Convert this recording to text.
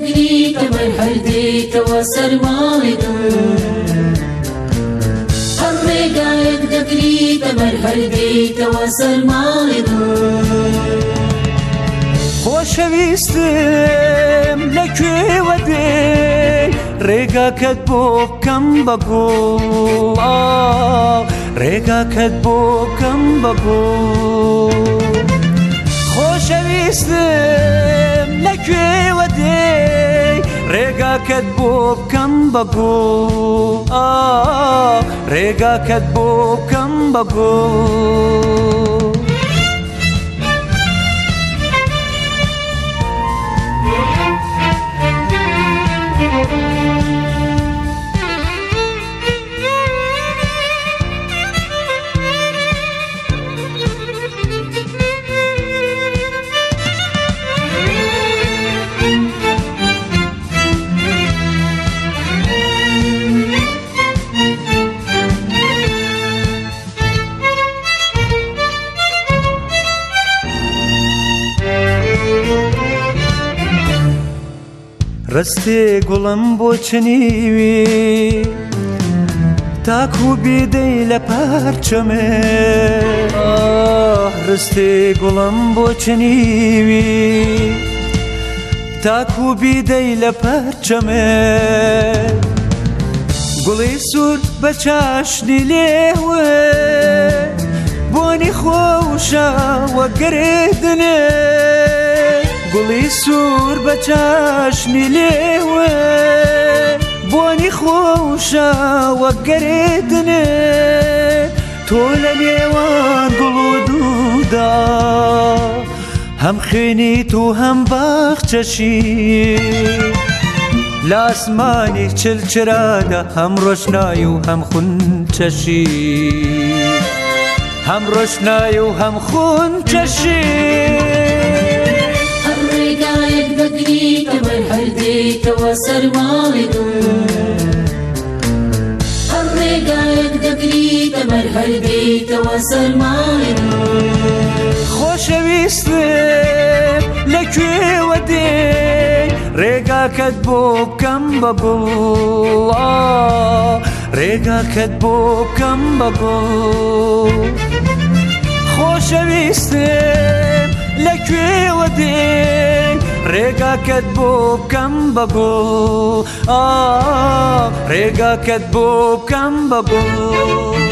تەگریکەمە هەردێکەوە سەرماڵیدم هەم ڕێگایەک دەگریتەمەەر هەردێکەوە سەرماڵیدم خۆشەویستم لەکوێوە دێ ڕێگاکەت بۆ بکەم بەگۆ ڕێگاکەت بۆ بکەم بەگۆ خۆشەویستم لەکوێوە دێ רגע כתבו קם בגו, רגע כתבו קם בגו ڕستێ گوڵم بۆ چنیوی تاکو بێدەی لە پارچەمێ ڕستێ گوڵم بۆ چنیوی تاکو بیدەی لە پارچەمێ گوڵی سوود بە چاشنی لێوێ بۆنی خۆشە وەگرێ دنێ گوڵی سوور بە چاشنی لێوێ بۆنی خۆشە وەگەرێ دنێ تۆ لە نێوان گوڵ و دوودا هەم خوێنی تو هەم باخچەشی لاسمانی چلچرادا هەم ڕۆشنای و هەم خون چەشی هەم ڕۆشنای و هەم خون چەشی سەرواڵیدون هەم ڕێگایەک دەگریت ئەمەر هەردەیتەوە سەرماڵیدون خۆشەویستم لەکوێوە دێ ڕێگاکەت بۆ بکەم بە بڵڵا ڕێگاکەت بۆ بکەم بە بڵ خۆشەویستم لەکوێوە دێ רגע כתבו קם בבו, אה, רגע כתבו קם בבו.